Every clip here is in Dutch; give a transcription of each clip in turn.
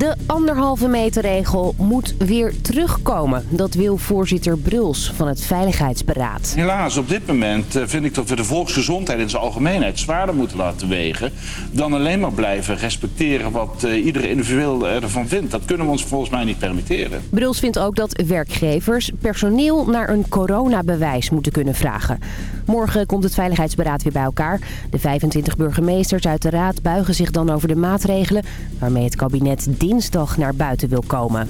De anderhalve meter regel moet weer terugkomen. Dat wil voorzitter Bruls van het Veiligheidsberaad. Helaas, op dit moment eh, vind ik dat we de volksgezondheid in zijn algemeenheid zwaarder moeten laten wegen. Dan alleen maar blijven respecteren wat uh, iedere individueel ervan vindt. Dat kunnen we ons volgens mij niet permitteren. Bruls vindt ook dat werkgevers personeel naar een coronabewijs moeten kunnen vragen. Morgen komt het Veiligheidsberaad weer bij elkaar. De 25 burgemeesters uit de raad buigen zich dan over de maatregelen... waarmee het kabinet dinsdag naar buiten wil komen.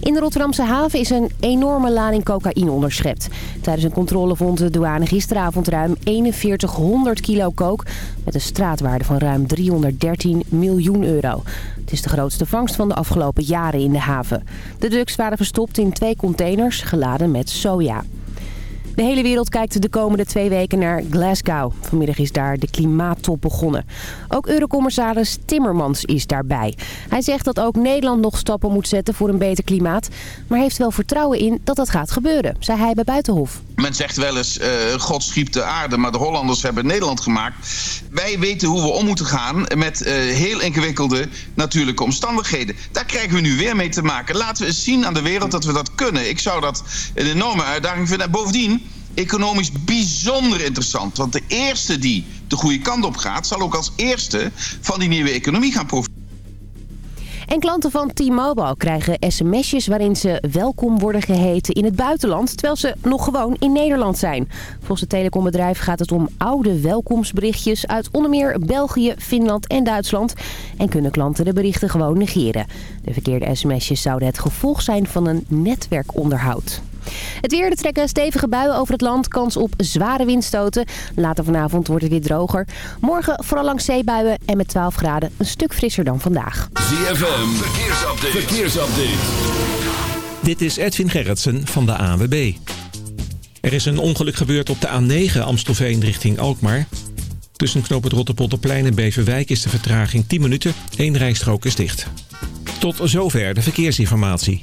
In de Rotterdamse haven is een enorme lading cocaïne onderschept. Tijdens een controle vond de douane gisteravond ruim 4100 kilo kook... met een straatwaarde van ruim 313 miljoen euro. Het is de grootste vangst van de afgelopen jaren in de haven. De drugs waren verstopt in twee containers geladen met soja. De hele wereld kijkt de komende twee weken naar Glasgow. Vanmiddag is daar de klimaattop begonnen. Ook Eurocommissaris Timmermans is daarbij. Hij zegt dat ook Nederland nog stappen moet zetten voor een beter klimaat. Maar heeft wel vertrouwen in dat dat gaat gebeuren, zei hij bij Buitenhof. Men zegt wel eens, uh, God schiep de aarde, maar de Hollanders hebben Nederland gemaakt. Wij weten hoe we om moeten gaan met uh, heel ingewikkelde natuurlijke omstandigheden. Daar krijgen we nu weer mee te maken. Laten we eens zien aan de wereld dat we dat kunnen. Ik zou dat een enorme uitdaging vinden. En bovendien, economisch bijzonder interessant. Want de eerste die de goede kant op gaat... zal ook als eerste van die nieuwe economie gaan profiteren. En klanten van T-Mobile krijgen sms'jes waarin ze welkom worden geheten in het buitenland... terwijl ze nog gewoon in Nederland zijn. Volgens het telecombedrijf gaat het om oude welkomstberichtjes uit onder meer België, Finland en Duitsland. En kunnen klanten de berichten gewoon negeren. De verkeerde sms'jes zouden het gevolg zijn van een netwerkonderhoud. Het weer, er trekken stevige buien over het land. Kans op zware windstoten. Later vanavond wordt het weer droger. Morgen vooral langs zeebuien en met 12 graden een stuk frisser dan vandaag. ZFM, verkeersupdate. verkeersupdate. Dit is Edwin Gerritsen van de ANWB. Er is een ongeluk gebeurd op de A9 Amstelveen richting Alkmaar. Tussen knoop het Rotterpolderplein en Beverwijk is de vertraging 10 minuten. Eén rijstrook is dicht. Tot zover de verkeersinformatie.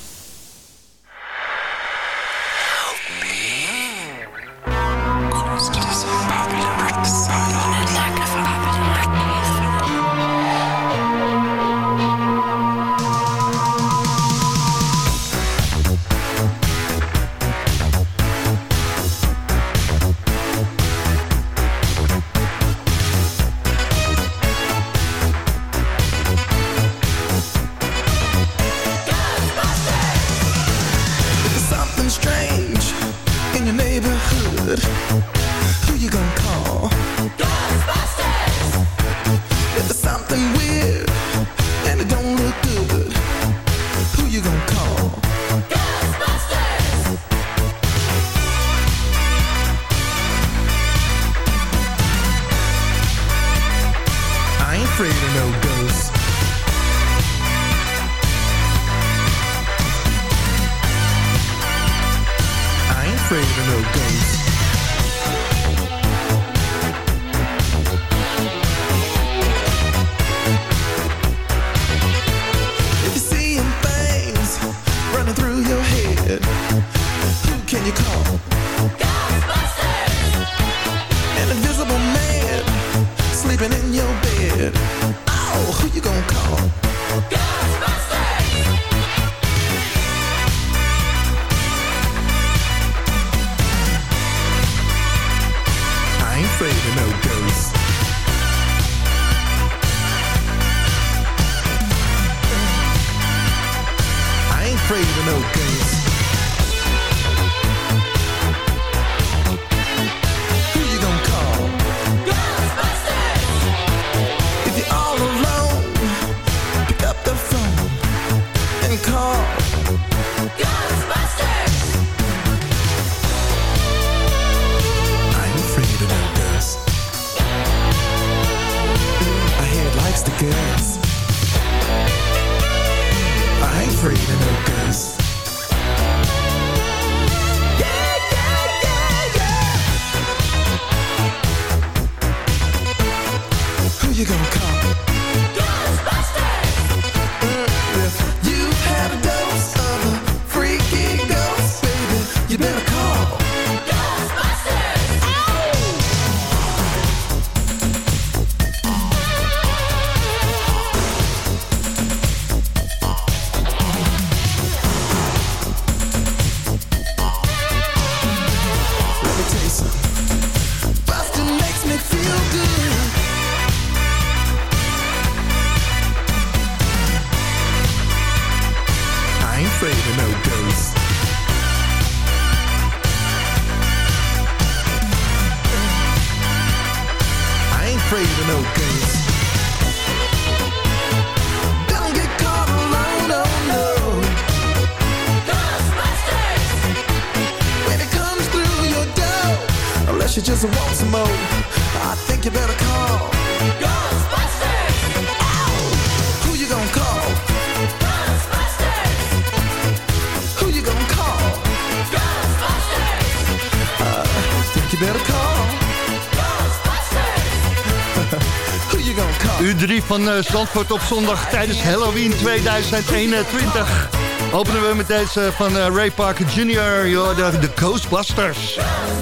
Van eh, Zandvoort op zondag tijdens Halloween 2021. Openen we met deze van eh, Ray Parker Jr. de, de Ghostbusters.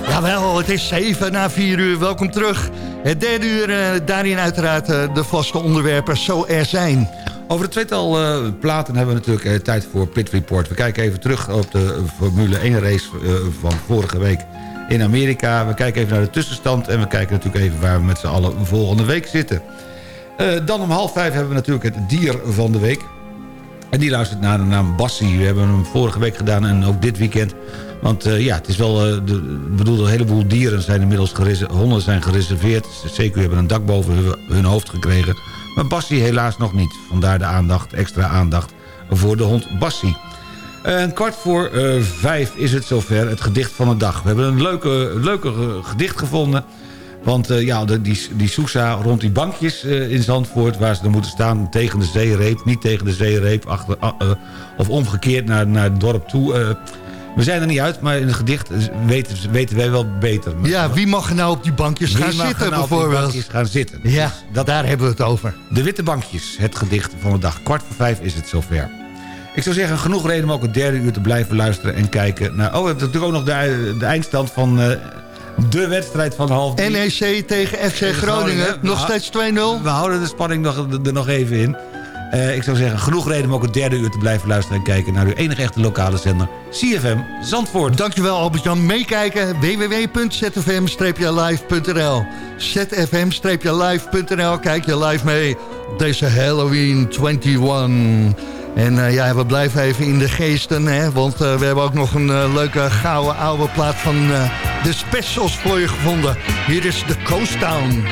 Jawel, het is 7 na 4 uur. Welkom terug. Het derde uur, eh, daarin uiteraard de vaste onderwerpen zo er zijn. Over het tweetal eh, platen hebben we natuurlijk tijd voor Pit Report. We kijken even terug op de Formule 1 race van vorige week in Amerika. We kijken even naar de tussenstand en we kijken natuurlijk even waar we met z'n allen volgende week zitten. Eh, dan om half vijf hebben we natuurlijk het dier van de week. En die luistert naar de naam Bassie. We hebben hem vorige week gedaan en ook dit weekend. Want eh, ja, het is wel ik bedoel, een heleboel dieren zijn inmiddels gereserveerd. Honden zijn gereserveerd. CQ hebben een dak boven hun, hoofd gekregen. Maar Bassie helaas nog niet. Vandaar de aandacht, extra aandacht voor de hond Bassie. Eh, Een kwart voor vijf is het zover, het gedicht van de dag. We hebben een leuke, leuke gedicht gevonden. Want eh, ja, de, die, die Sousa rond die bankjes eh, in Zandvoort... waar ze er moeten staan tegen de zeereep... niet tegen de zeereep, achter, ah, eh, of omgekeerd naar, naar het dorp toe... we zijn er niet uit, maar in het gedicht weten, weten wij wel beter. Ja, wie mag nou op die bankjes Wie gaan mag zitten nou op die bankjes gaan zitten? Ja, dat, daar hebben we het over. De Witte Bankjes, het gedicht van de dag. Kwart voor vijf is het zover. Ik zou zeggen, genoeg reden om ook het derde uur te blijven luisteren en kijken naar... Oh, we hebben natuurlijk ook nog de, de eindstand van de wedstrijd van half drie. NEC tegen FC Groningen, nog steeds 2-0. We houden de spanning nog, er nog even in. Eh, ik zou zeggen, genoeg reden om ook het derde uur te blijven luisteren... en kijken naar uw enige echte lokale zender, CFM Zandvoort. Dankjewel Albert-Jan. Meekijken www.zfm-live.nl zfm-live.nl Kijk je live mee deze Halloween 21. En eh, ja, we blijven even in de geesten, hè, want eh, we hebben ook nog een eh, leuke gouden oude plaat van de specials voor je gevonden. Hier is de Coast Town.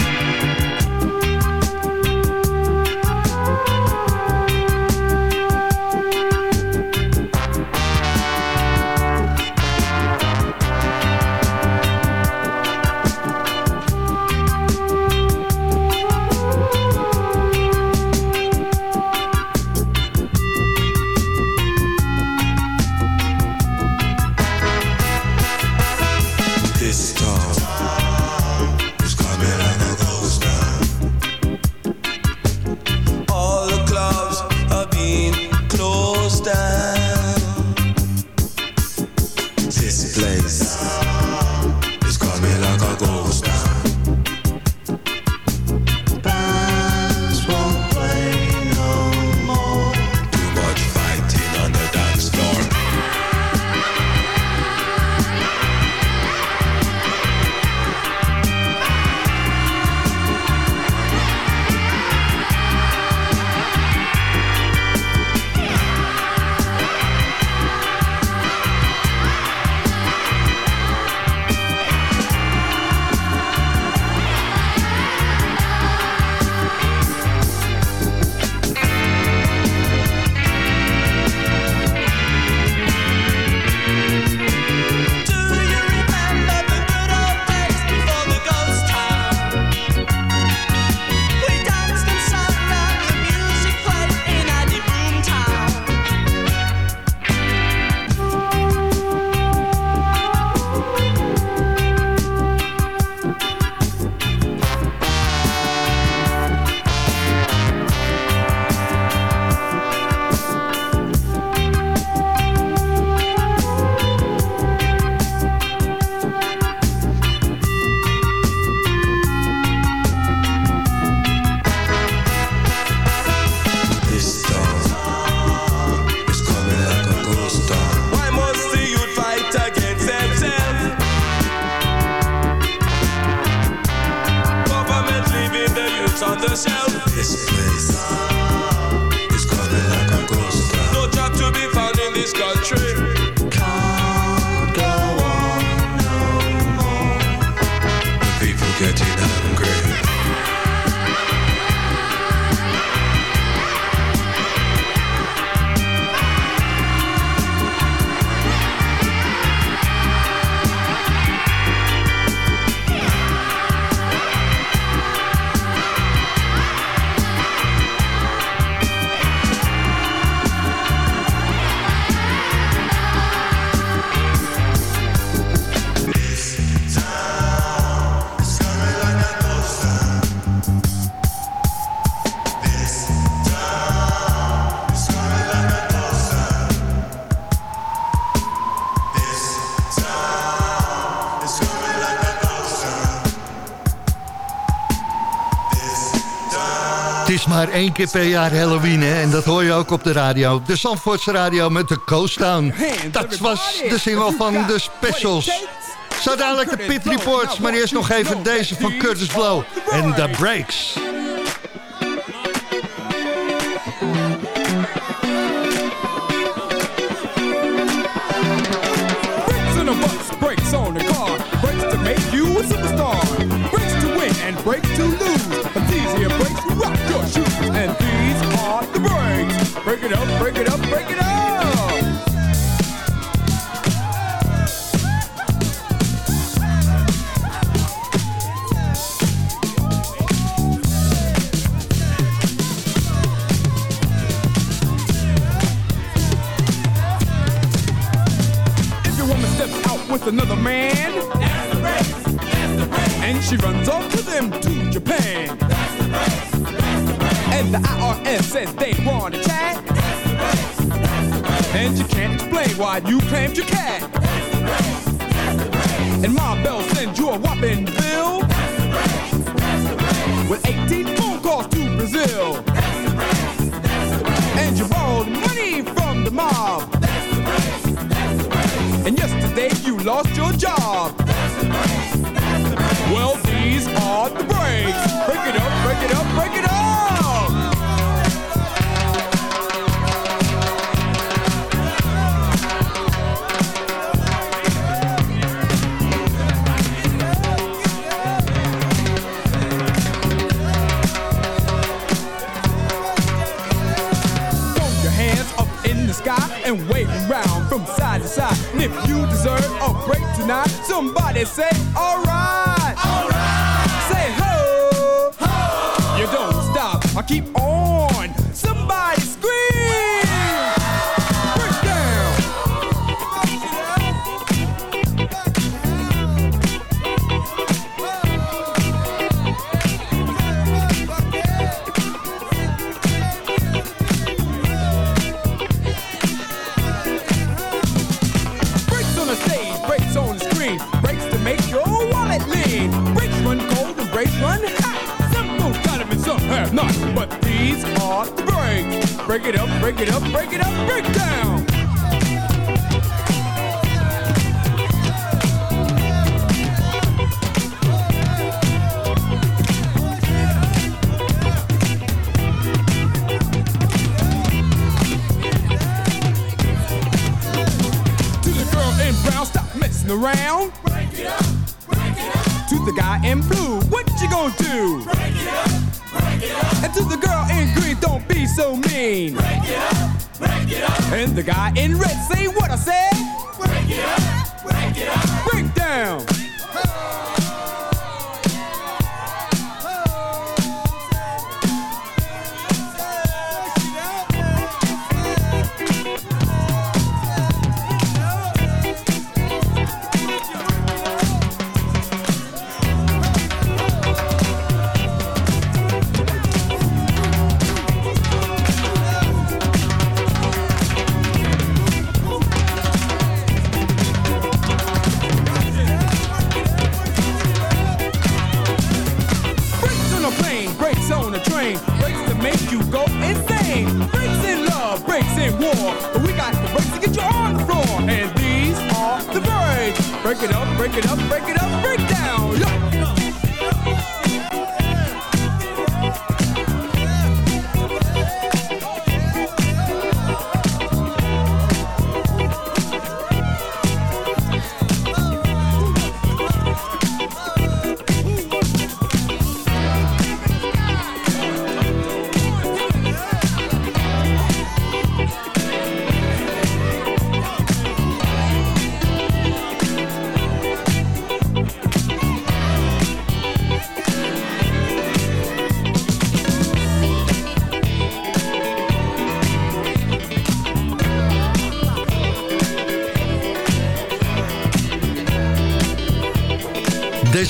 Maar één keer per jaar Halloween, hè? En dat hoor je ook op de radio. De Zandvoortse radio met de Coast Town. Dat was de single van de Specials. Zo dadelijk de Pit Reports, maar eerst nog even deze van Curtis Blow. En The Breaks. Man, that's the race, that's the race. And she runs off to them to Japan. That's the race, that's the race. And the IRS says they want to chat. That's the race, that's the race. And you can't explain why you claimed your cat. That's the race, that's the race. And Ma Bell sends you a whopping bill. That's the race, that's the race. With 18 phone calls to Brazil. Lost your job. Say, Break it up, break it up, break it up, break down. To the girl in brown, stop messing around. Break it up, break it up. To the guy in blue, what you gonna do? Break it up, break it up. And to the girl in green, don't be so mean. Break it up, break it up. And the guy in red, say what I said. Break it up, break it up. Break down.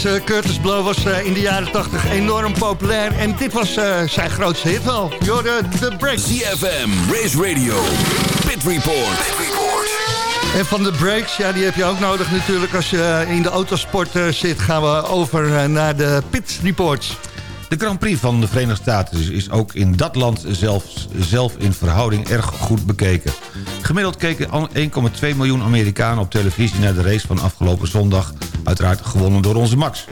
Deze Curtis Blow was eh, in de jaren 80 enorm populair. En dit was eh, zijn grootste hit wel. Jorde, The Breaks. CFM, Race Radio, Pit Report. En van de breaks, ja, die heb je ook nodig natuurlijk. Als je eh, in de autosport eh, zit, gaan we over eh, naar de Pit Reports. De Grand Prix van de Verenigde Staten is ook in dat land zelfs, zelf in verhouding erg goed bekeken. Gemiddeld keken al 1,2 miljoen Amerikanen op televisie naar de race van afgelopen zondag. Uiteraard gewonnen door onze Max.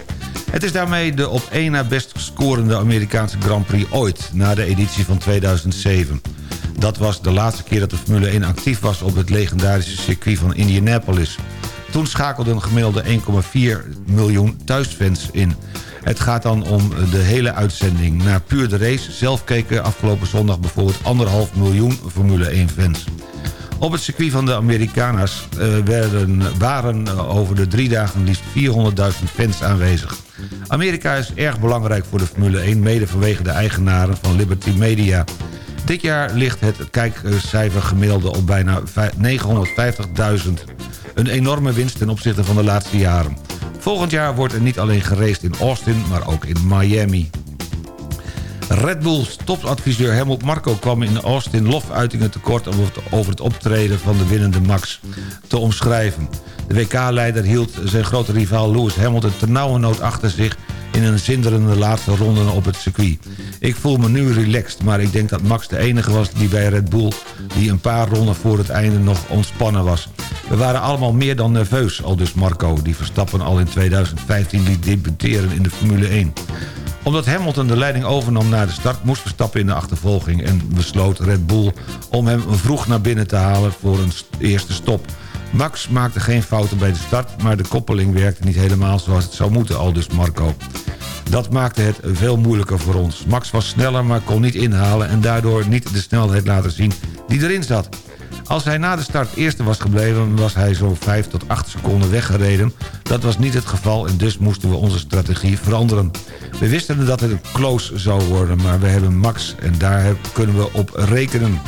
Het is daarmee de op één na best scorende Amerikaanse Grand Prix ooit... na de editie van 2007. Dat was de laatste keer dat de Formule 1 actief was... op het legendarische circuit van Indianapolis. Toen schakelden gemiddelde 1,4 miljoen thuisfans in. Het gaat dan om de hele uitzending. Naar puur de race zelf keken afgelopen zondag bijvoorbeeld... anderhalf miljoen Formule 1 fans. Op het circuit van de Americana's eh, werden, waren over de drie dagen liefst 400.000 fans aanwezig. Amerika is erg belangrijk voor de Formule 1... mede vanwege de eigenaren van Liberty Media. Dit jaar ligt het kijkcijfer gemiddelde op bijna 950.000. Een enorme winst ten opzichte van de laatste jaren. Volgend jaar wordt er niet alleen geraced in Austin, maar ook in Miami. Red Bulls topadviseur Helmut Marko kwam in Austin lofuitingen tekort... om over het optreden van de winnende Max te omschrijven. De WK-leider hield zijn grote rivaal Lewis Hamilton ternauwernood achter zich... in een zinderende laatste ronde op het circuit. Ik voel me nu relaxed, maar ik denk dat Max de enige was die bij Red Bull... die een paar ronden voor het einde nog ontspannen was. We waren allemaal meer dan nerveus, al dus Marco... die Verstappen al in 2015 liet debuteren in de Formule 1 omdat Hamilton de leiding overnam na de start... moest Verstappen in de achtervolging en besloot Red Bull... om hem vroeg naar binnen te halen voor een st- eerste stop. Max maakte geen fouten bij de start... maar de koppeling werkte niet helemaal zoals het zou moeten, al dus Marco. Dat maakte het veel moeilijker voor ons. Max was sneller, maar kon niet inhalen... en daardoor niet de snelheid laten zien die erin zat. Als hij na de start eerste was gebleven... was hij zo'n 5 tot 8 seconden weggereden. Dat was niet het geval en dus moesten we onze strategie veranderen. We wisten dat het close zou worden... maar we hebben Max en daar kunnen we op rekenen.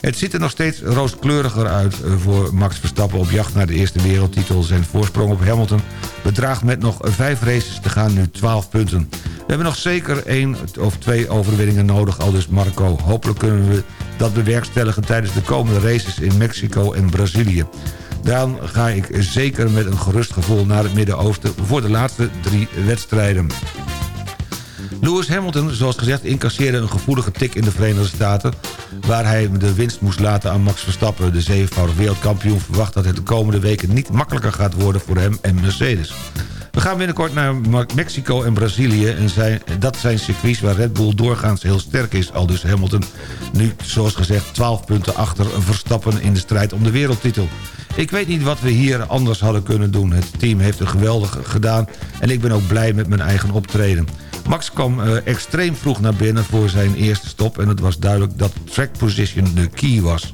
Het ziet er nog steeds rooskleuriger uit eh, voor Max Verstappen op jacht naar de eerste wereldtitel. Zijn voorsprong op Hamilton bedraagt met nog vijf races te gaan nu 12 punten. We hebben nog zeker één of twee overwinningen nodig, al dus Marco. Hopelijk kunnen we dat bewerkstelligen tijdens de komende races in Mexico en Brazilië. Daarom ga ik zeker met een gerust gevoel naar het Midden-Oosten... voor de laatste drie wedstrijden. Lewis Hamilton, zoals gezegd, incasseerde een gevoelige tik in de Verenigde Staten... waar hij de winst moest laten aan Max Verstappen. De zevenvoudig wereldkampioen verwacht dat het de komende weken niet makkelijker gaat worden voor hem en Mercedes. We gaan binnenkort naar Mexico en Brazilië. En zijn, dat zijn circuits waar Red Bull doorgaans heel sterk is. Al dus Hamilton nu, zoals gezegd, 12 punten achter Verstappen in de strijd om de wereldtitel. Ik weet niet wat we hier anders hadden kunnen doen. Het team heeft een geweldig gedaan en ik ben ook blij met mijn eigen optreden. Max kwam eh, extreem vroeg naar binnen voor zijn eerste stop... en het was duidelijk dat track position de key was.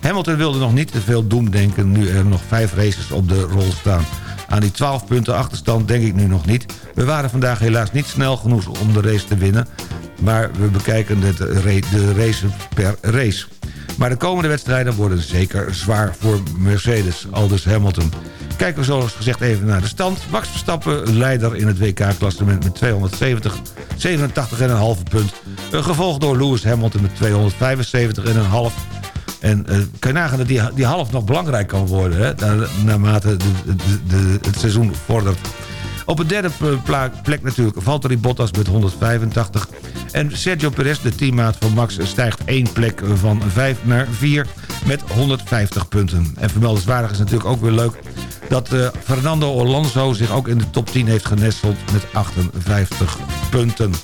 Hamilton wilde nog niet te veel doemdenken... nu er nog vijf races op de rol staan. Aan die 12 punten achterstand denk ik nu nog niet. We waren vandaag helaas niet snel genoeg om de race te winnen... maar we bekijken ra- de race per race. Maar de komende wedstrijden worden zeker zwaar voor Mercedes, aldus Hamilton. Kijken we zoals gezegd even naar de stand. Max Verstappen leider in het WK-klassement met 270, 87,5 punt. Gevolgd door Lewis Hamilton met 275,5 en eh, kan je nagaan dat die, die half nog belangrijk kan worden... Hè, na- naarmate de- het seizoen vordert. Op een derde plek natuurlijk Valtteri Bottas met 185. En Sergio Perez, de teammaat van Max, stijgt één plek van 5 naar 4 met 150 punten. En vermeldenswaardig is natuurlijk ook weer leuk... dat eh, Fernando Alonso zich ook in de top 10 heeft genesteld met 58 punten.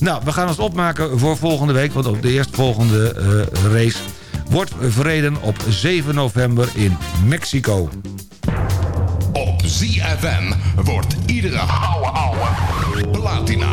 Nou, we gaan ons opmaken voor volgende week... want op de eerstvolgende eh race wordt verreden op 7 november in Mexico. ZFM wordt iedere ouwe ouwe platina.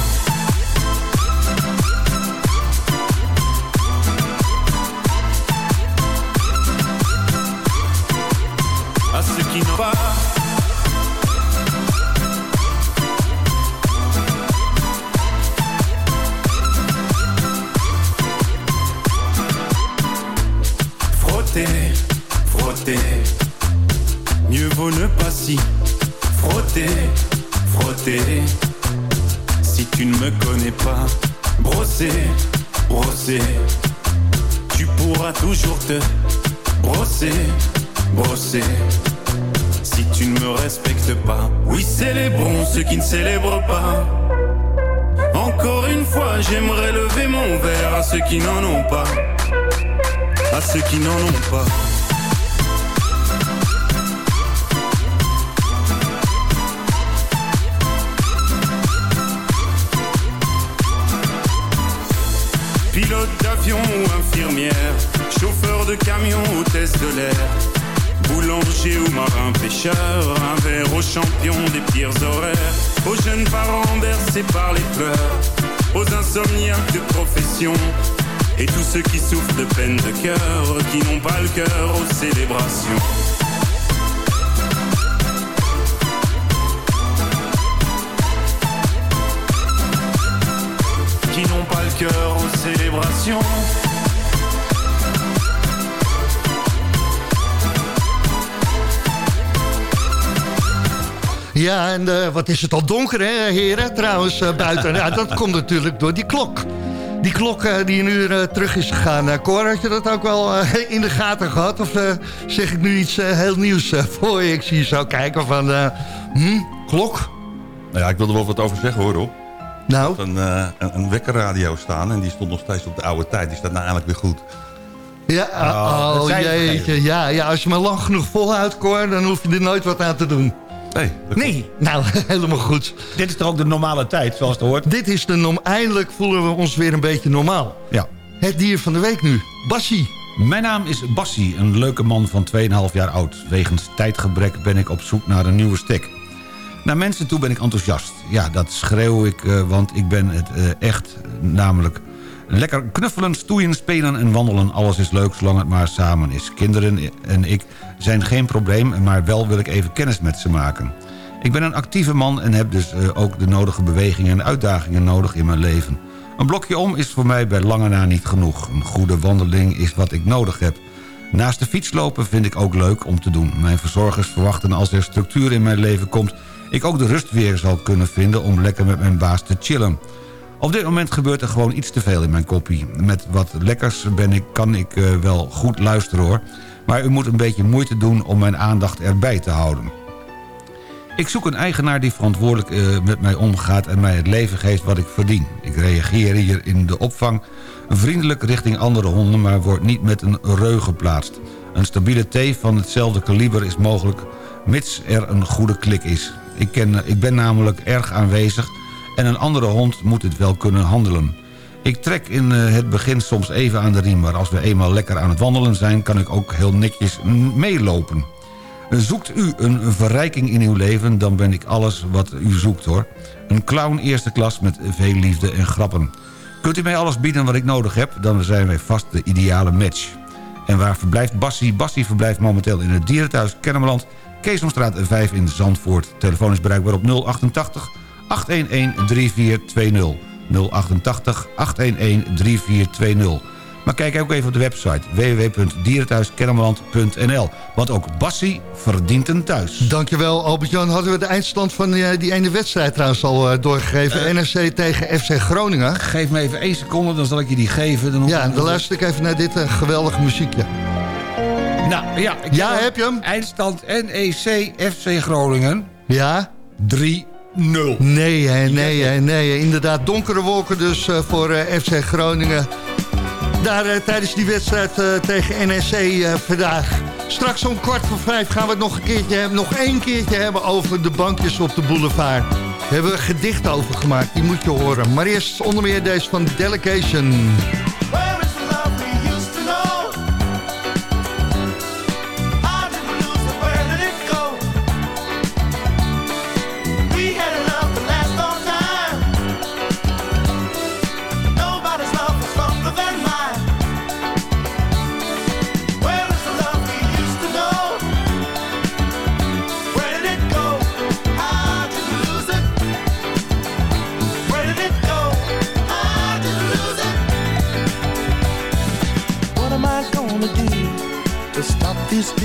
Pilote d'avion ou infirmière, chauffeur de camion, hôtesse de l'air, boulanger ou marin pêcheur, un verre aux champions des pires horaires, aux jeunes parents bercés par les pleurs, aux insomniaques de profession, et tous ceux qui souffrent de peine de cœur, qui n'ont pas le cœur aux célébrations. qui cœur aux célébrations. Ja, en eh, wat is het al donker, hè, heren? Trouwens, eh, buiten. Ja, dat komt natuurlijk door die klok. Die klok eh, die een uur eh, terug is gegaan. Uh, Cor, had je dat ook wel in de gaten gehad? Of zeg ik nu iets heel nieuws voor je? Ik zie je zo kijken van... hm, klok? Nou ja, ik wil er wel wat over zeggen hoor, Rob. Nou? een, eh, een, een wekkerradio staan en die stond nog steeds op de oude tijd. Die staat nou eigenlijk weer goed. Ja, oh je jeetje. Ja, ja, als je maar lang genoeg volhoudt, Cor... dan hoef je er nooit wat aan te doen. Nee. Nee, nou, helemaal goed. Dit is toch ook de normale tijd, zoals het hoort? Dit is de norm... Eindelijk voelen we ons weer een beetje normaal. Ja. Het dier van de week nu. Bassie. Mijn naam is Bassie, een leuke man van 2,5 jaar oud. Wegens tijdgebrek ben ik op zoek naar een nieuwe stek. Naar mensen toe ben ik enthousiast. Ja, dat schreeuw ik, eh, want ik ben het eh, echt. Namelijk lekker knuffelen, stoeien, spelen en wandelen. Alles is leuk, zolang het maar samen is. Kinderen en ik zijn geen probleem, maar wel wil ik even kennis met ze maken. Ik ben een actieve man en heb dus eh, ook de nodige bewegingen en uitdagingen nodig in mijn leven. Een blokje om is voor mij bij lange na niet genoeg. Een goede wandeling is wat ik nodig heb. Naast de fietslopen vind ik ook leuk om te doen. Mijn verzorgers verwachten als er structuur in mijn leven komt... ik ook de rust weer zal kunnen vinden om lekker met mijn baas te chillen. Op dit moment gebeurt er gewoon iets te veel in mijn koppie. Met wat lekkers ben ik, kan ik eh, wel goed luisteren hoor. Maar u moet een beetje moeite doen om mijn aandacht erbij te houden. Ik zoek een eigenaar die verantwoordelijk eh, met mij omgaat... en mij het leven geeft wat ik verdien. Ik reageer hier in de opvang vriendelijk richting andere honden... maar word niet met een reu geplaatst. Een stabiele T van hetzelfde kaliber is mogelijk... mits er een goede klik is. Ik, ken, ik ben namelijk erg aanwezig... en een andere hond moet het wel kunnen handelen. Ik trek in eh, het begin soms even aan de riem... maar als we eenmaal lekker aan het wandelen zijn... kan ik ook heel netjes meelopen. Zoekt u een verrijking in uw leven, dan ben ik alles wat u zoekt hoor. Een clown eerste klas met veel liefde en grappen. Kunt u mij alles bieden wat ik nodig heb, dan zijn wij vast de ideale match. En waar verblijft Bassie? Bassie verblijft momenteel in het dierenthuis Kennemerland... Keesomstraat 5 in Zandvoort. Telefoon is bereikbaar op 088 811 3420. 088 811 3420. Maar kijk ook even op de website www.dierenthuiskennemerland.nl. Want ook Bassie verdient een thuis. Dankjewel Albert-Jan. Hadden we de eindstand van die, die ene wedstrijd trouwens al eh, doorgegeven. NRC tegen FC Groningen. Geef me even één seconde, dan zal ik je die geven. Dan ja, dan luister ik even naar dit uh, geweldige muziekje. Nou, ja. Ik ja, heb je hem? Eindstand NEC FC Groningen. Ja? 3 0. Nee, hè, nee, hè, nee. Inderdaad, donkere wolken dus uh, voor uh, FC Groningen. Daar uh, tijdens die wedstrijd tegen NEC vandaag. Straks om kwart voor vijf gaan we het nog een keertje hebben, nog één keertje hebben over de bankjes op de boulevard. Daar hebben we een gedicht over gemaakt, die moet je horen. Maar eerst onder meer deze van Delegation.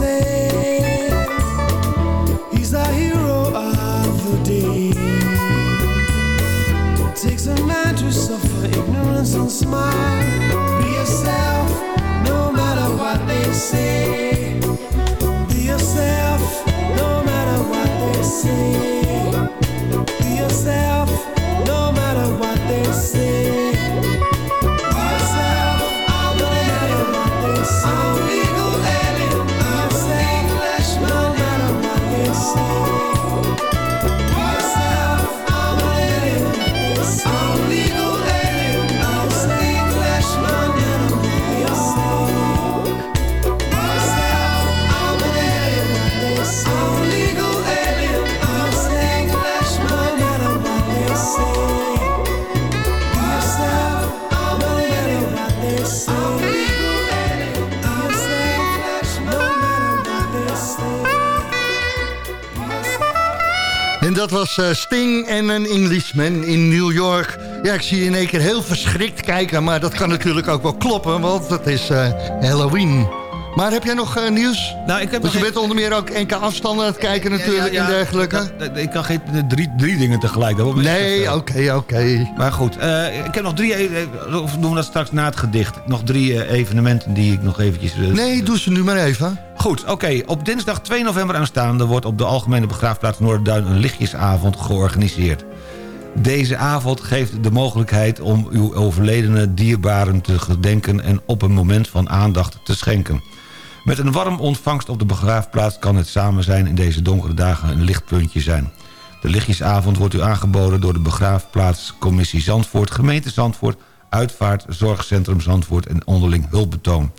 say dat was eh, Sting en een Englishman in New York. Ja, ik zie je in één keer heel verschrikt kijken... maar dat kan natuurlijk ook wel kloppen, want het is eh, Halloween. Maar heb jij nog eh, nieuws? Nou, ik heb Want je bent onder meer ook enkele afstanden aan het kijken natuurlijk Ja, ja, en dergelijke. Ik, ik kan geen drie, drie dingen tegelijk. Dat Nee, oké, oké. Maar goed, ik heb nog drie... eh, Of doen we dat straks na het gedicht? Nog drie evenementen die ik nog eventjes... Nee, doe ze nu maar even. Goed, oké. Op dinsdag 2 november aanstaande wordt op de Algemene Begraafplaats Noorderduin een lichtjesavond georganiseerd. Deze avond geeft de mogelijkheid om uw overledene dierbaren te gedenken en op een moment van aandacht te schenken. Met een warm ontvangst op de begraafplaats kan het samen zijn in deze donkere dagen een lichtpuntje zijn. De lichtjesavond wordt u aangeboden door de begraafplaatscommissie Zandvoort, gemeente Zandvoort, Uitvaart, Zorgcentrum Zandvoort en onderling hulpbetoon.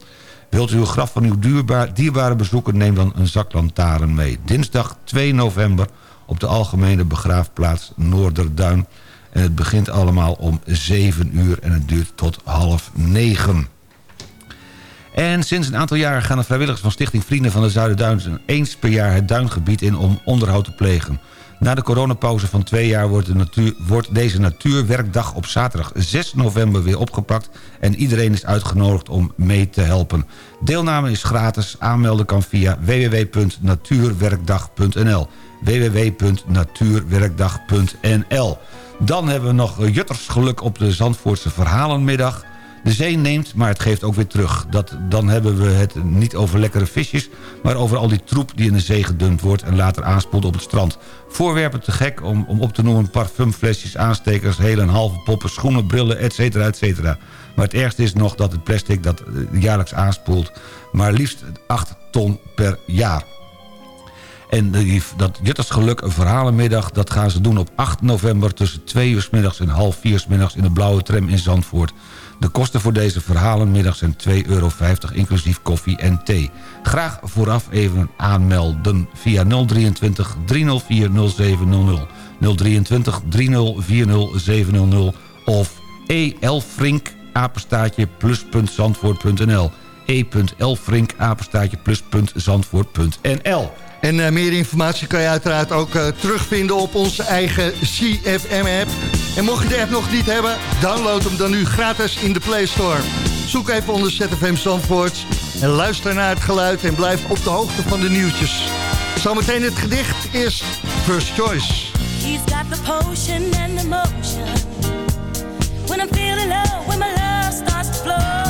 Wilt u uw graf van uw dierbare bezoeken, neem dan een zaklantaarn mee. Dinsdag 2 november op de Algemene Begraafplaats Noorderduin. En het begint allemaal om 7 uur en het duurt tot half 9. En sinds een aantal jaren gaan de vrijwilligers van Stichting Vrienden van de Zuiderduin... eens per jaar het duingebied in om onderhoud te plegen. Na de coronapauze van twee jaar wordt, de natuur, wordt deze natuurwerkdag op zaterdag 6 november weer opgepakt... en iedereen is uitgenodigd om mee te helpen. Deelname is gratis, aanmelden kan via www.natuurwerkdag.nl www.natuurwerkdag.nl Dan hebben we nog Juttersgeluk op de Zandvoortse Verhalenmiddag... De zee neemt, maar het geeft ook weer terug. Dat, dan hebben we het niet over lekkere visjes... maar over al die troep die in de zee gedumpt wordt... en later aanspoelt op het strand. Voorwerpen te gek om, om op te noemen... parfumflesjes, aanstekers, hele en halve poppen... schoenen, brillen, et cetera, et cetera. Maar het ergste is nog dat het plastic dat eh, jaarlijks aanspoelt... maar liefst 8 ton per jaar. En die, dat Juttersgeluk, een verhalenmiddag... dat gaan ze doen op 8 november tussen 2 uur middags en half 4 's middags... in de blauwe tram in Zandvoort. De kosten voor deze verhalenmiddag zijn 2,50 euro inclusief koffie en thee. Graag vooraf even aanmelden via 023 304 0700. 023 304 0700 of elfrink apenstaatje plus.zandvoort.nl e.elfrink apenstaatje plus.zandvoort.nl En eh, meer informatie kan je uiteraard ook eh, terugvinden op onze eigen CFM-app. En mocht je de app nog niet hebben, download hem dan nu gratis in de Play Store. Zoek even onder ZFM Zandvoort en luister naar het geluid en blijf op de hoogte van de nieuwtjes. Zometeen het gedicht is First Choice. He's got the potion and the motion. When I'm feeling low, when my love starts to flow.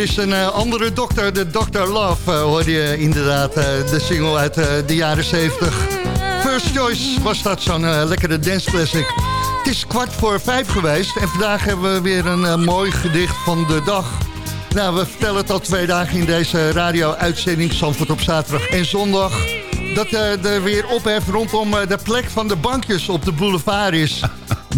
Eens een eh, andere dokter, de Dr. Love, uh, hoorde je inderdaad uh, de single uit de jaren 70. First Choice was dat zo'n lekkere dance classic. Het is kwart voor vijf geweest en vandaag hebben we weer een mooi gedicht van de dag. Nou, we vertellen het al twee dagen in deze radio-uitzending Zandvoort op zaterdag en zondag dat er weer ophef rondom de plek van de bankjes op de boulevard is.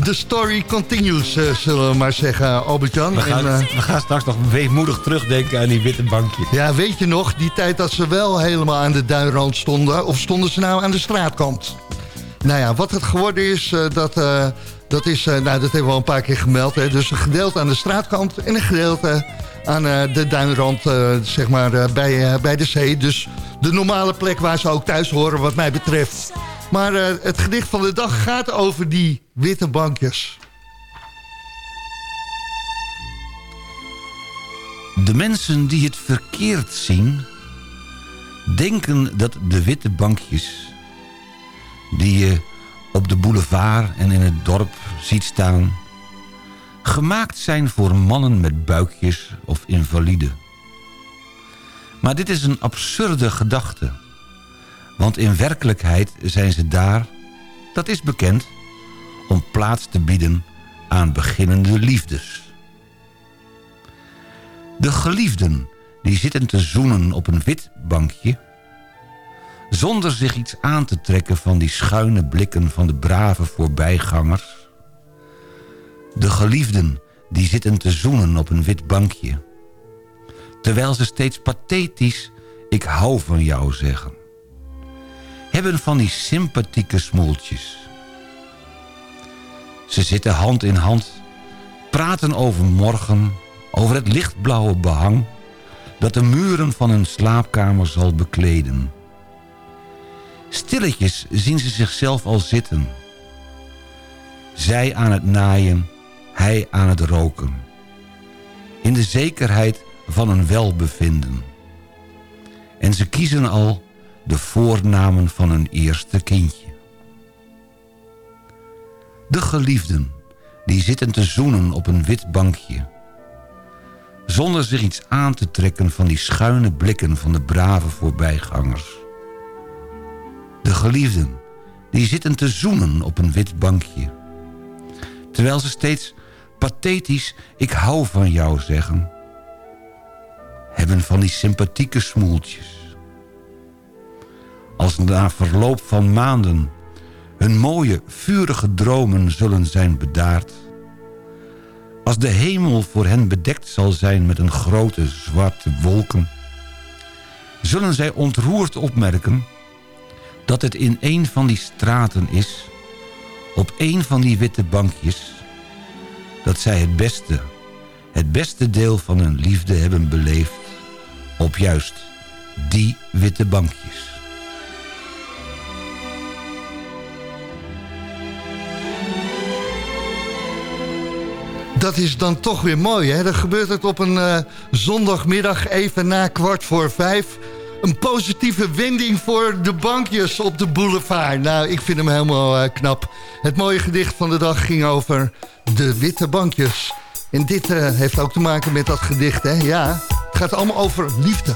De story continues, uh, zullen we maar zeggen, Albert-Jan. We, gaan, we gaan straks nog weemoedig terugdenken aan die witte bankjes. Ja, weet je nog, die tijd dat ze wel helemaal aan de duinrand stonden... of stonden ze nou aan de straatkant? Nou ja, wat het geworden is, dat, dat, is nou, dat hebben we al een paar keer gemeld. Hè. Dus een gedeelte aan de straatkant en een gedeelte aan de duinrand, zeg maar, bij, bij de zee. Dus de normale plek waar ze ook thuis horen wat mij betreft. Maar uh, het gedicht van de dag gaat over die witte bankjes. De mensen die het verkeerd zien... denken dat de witte bankjes... die je op de boulevard en in het dorp ziet staan... gemaakt zijn voor mannen met buikjes of invaliden. Maar dit is een absurde gedachte. Want in werkelijkheid zijn ze daar, dat is bekend... om plaats te bieden aan beginnende liefdes. De geliefden die zitten te zoenen op een wit bankje... zonder zich iets aan te trekken van die schuine blikken van de brave voorbijgangers. De geliefden die zitten te zoenen op een wit bankje terwijl ze steeds pathetisch ik hou van jou zeggen. Hebben van die sympathieke smoeltjes. Ze zitten hand in hand, praten over morgen, over het lichtblauwe behang... dat de muren van hun slaapkamer zal bekleden. Stilletjes zien ze zichzelf al zitten. Zij aan het naaien, hij aan het roken. In de zekerheid van een welbevinden. En ze kiezen al de voornamen van hun eerste kindje. De geliefden, die zitten te zoenen op een wit bankje. Zonder zich iets aan te trekken van die schuine blikken van de brave voorbijgangers. De geliefden, die zitten te zoenen op een wit bankje. Terwijl ze steeds pathetisch ik hou van jou zeggen hebben van die sympathieke smoeltjes. Als na verloop van maanden hun mooie, vurige dromen zullen zijn bedaard... als de hemel voor hen bedekt zal zijn met een grote zwarte wolken... zullen zij ontroerd opmerken dat het in een van die straten is... op een van die witte bankjes... dat zij het beste, het beste deel van hun liefde hebben beleefd op juist die witte bankjes. Dat is dan toch weer mooi, hè? Dan gebeurt het op een uh, zondagmiddag even na kwart voor vijf. Een positieve wending voor de bankjes op de boulevard. Nou, ik vind hem helemaal uh, knap. Het mooie gedicht van de dag ging over de witte bankjes. En dit uh, heeft ook te maken met dat gedicht, hè? Ja, het gaat allemaal over liefde.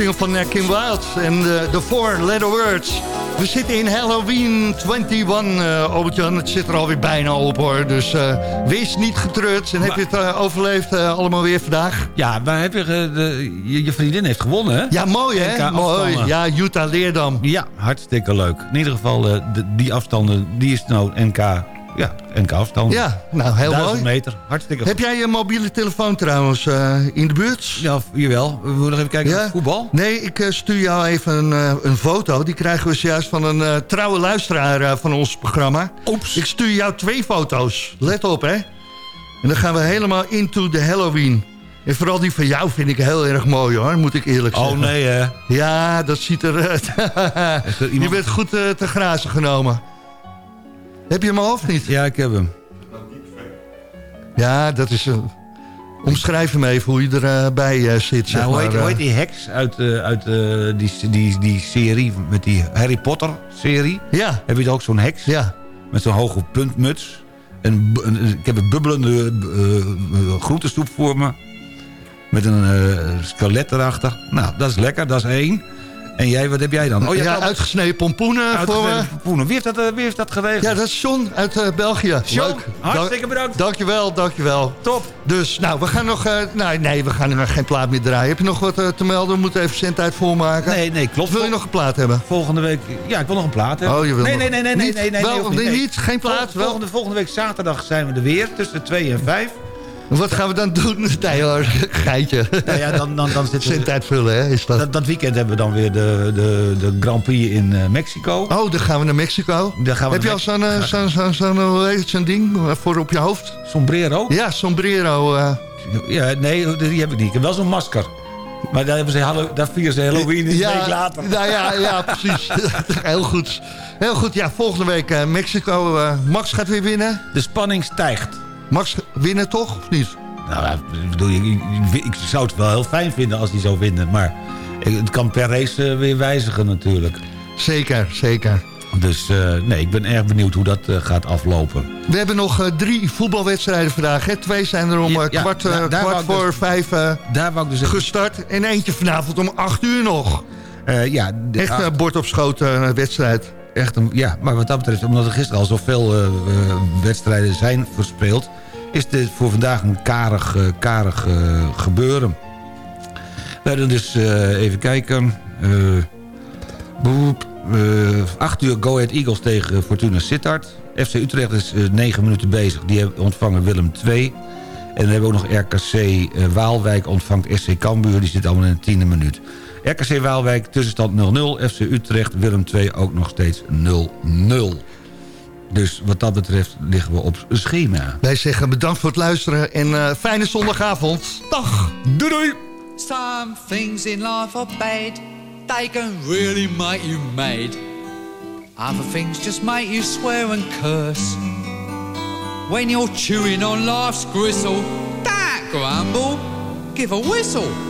Single van eh, Kim Wilde en de, de Four Letter Words. We zitten in Halloween 21, uh, Albert-Jan. Het zit er alweer bijna op, hoor. Dus eh, wees niet getreurd. En heb je het eh, overleefd eh, allemaal weer vandaag? Ja, maar heb je, eh, de, je, je vriendin heeft gewonnen, hè? Ja, mooi, hè? Mooi. Ja, Utah Leerdam. Ja, hartstikke leuk. In ieder geval, eh, de, die afstanden, die is nou NK, NK afstand. Ja, nou, heel Duizend mooi. meter, hartstikke Heb jij je mobiele telefoon trouwens eh, in de buurt? Ja, jawel. We moeten nog even kijken voetbal. Nee, ik eh, stuur jou even een, eh, een foto. Die krijgen we zojuist van een trouwe luisteraar van ons programma. Oeps. Ik stuur jou twee foto's. Let op, hè. En dan gaan we helemaal into the Halloween. En vooral die van jou vind ik heel erg mooi, hoor. Moet ik eerlijk Oh, zeggen. nee, hè? Ja, dat ziet er... Je bent goed te grazen genomen. Heb je hem al of niet? Ja, ik heb hem. Ja, dat is... eh, omschrijf hem even hoe je erbij eh, zit, zeg Nou, hoe, heet, maar. hoe eh. heet die heks uit, eh, uit eh, die, die, die serie, met die Harry Potter serie? Ja. Heb je er ook zo'n heks? Ja. Met zo'n hoge puntmuts. En, een- ik heb een bubbelende eh, eh, groentesoep voor me. Met een eh, skelet erachter. Nou, dat is lekker, dat is één. En jij, wat heb jij dan? Oh, ja, uitgesneden pompoenen voor uitgesneden me. pompoenen. Wie heeft dat, eh, wie heeft dat geregeld? Ja, dat is John uit eh, België. John, Leuk. hartstikke Dank- bedankt. Dankjewel, dankjewel. Top. Dus, nou, we gaan nog... eh, nou, nee, we gaan er geen plaat meer draaien. Heb je nog wat eh, te melden? We moeten even zendtijd volmaken. Nee, nee, klopt. Of wil je nog een plaat hebben? Volgende week... Ja, ik wil nog een plaat hebben. Oh, je wil nee, nog- nee, nee, nee, nee, Niet? nee, nee, Wel, nee, niet? Geen plaat? Volgende, volgende week zaterdag zijn we er weer, tussen 2 en 5. Wat gaan we dan doen? Hoor, geitje. Nou ja, dan, dan, dan we... Zendtijd vullen, hè, is dat. Dat, dat weekend hebben we dan weer de, de, de Grand Prix in eh, Mexico. Oh, dan gaan we naar Mexico. Daar gaan we Heb je al zo'n, zo'n, zo'n, zo'n, hoe heet het, zo'n ding eh, voor op je hoofd? Sombrero? Ja, sombrero. eh. Ja, nee, die heb ik niet. Ik heb wel zo'n masker. Maar daar, hebben ze, daar vieren ze Halloween een ja, week later. Nou ja, ja, precies. Heel goed. Heel goed, ja, volgende week Mexico. Max gaat weer winnen. De spanning stijgt. Max winnen toch, of niet? Nou, ik bedoel, ik, zou het wel heel fijn vinden als hij zou winnen. Maar het kan per race eh, weer wijzigen natuurlijk. Zeker, zeker. Dus eh, nee, ik ben erg benieuwd hoe dat eh, gaat aflopen. We hebben nog drie voetbalwedstrijden vandaag. Hè? Twee zijn er om Ja, kwart, daar- daar kwart wou ik voor dus- vijf Daar wou ik dus even- gestart. En eentje vanavond om acht uur nog. Ja, Echt een bord op schoot wedstrijd. Echt ja, maar wat dat betreft, omdat er gisteren al zoveel eh, eh, wedstrijden zijn verspeeld... is dit voor vandaag een karig, eh, karig gebeuren. We hadden dus, even kijken... boep, eh, 8 uur Go Ahead Eagles tegen Fortuna Sittard. FC Utrecht is eh 9 minuten bezig. Die hebben ontvangen Willem 2. En dan hebben we ook nog RKC Waalwijk ontvangt SC Cambuur. Die zit allemaal in de tiende minuut. RKC Waalwijk tussenstand 0-0. FC Utrecht Willem 2 ook nog steeds 0-0. Dus wat dat betreft liggen we op schema. Wij zeggen bedankt voor het luisteren en eh, fijne zondagavond. Dag. Doei doei. Some things in life are bad. They can really make you mad. Other things just make you swear and curse. When you're chewing on life's gristle, don't grumble, give a whistle.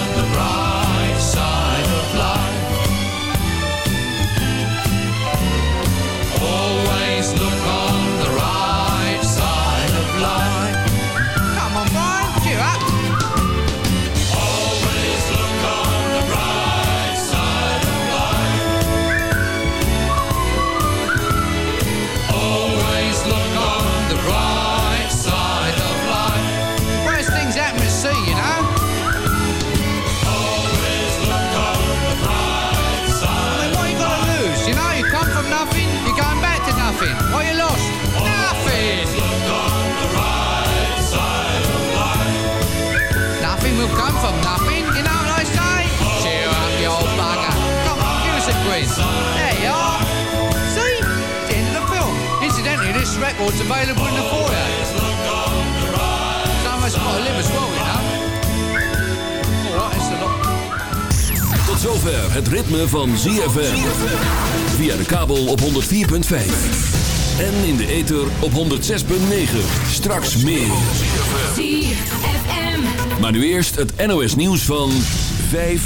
Record's available in the foyer. Some of us got to live as well, you know. All right, it's a lot. Tot zover het ritme van ZFM. Via de kabel op 104.5. En in de ether op 106.9. Straks meer. Maar nu eerst het NOS nieuws van 5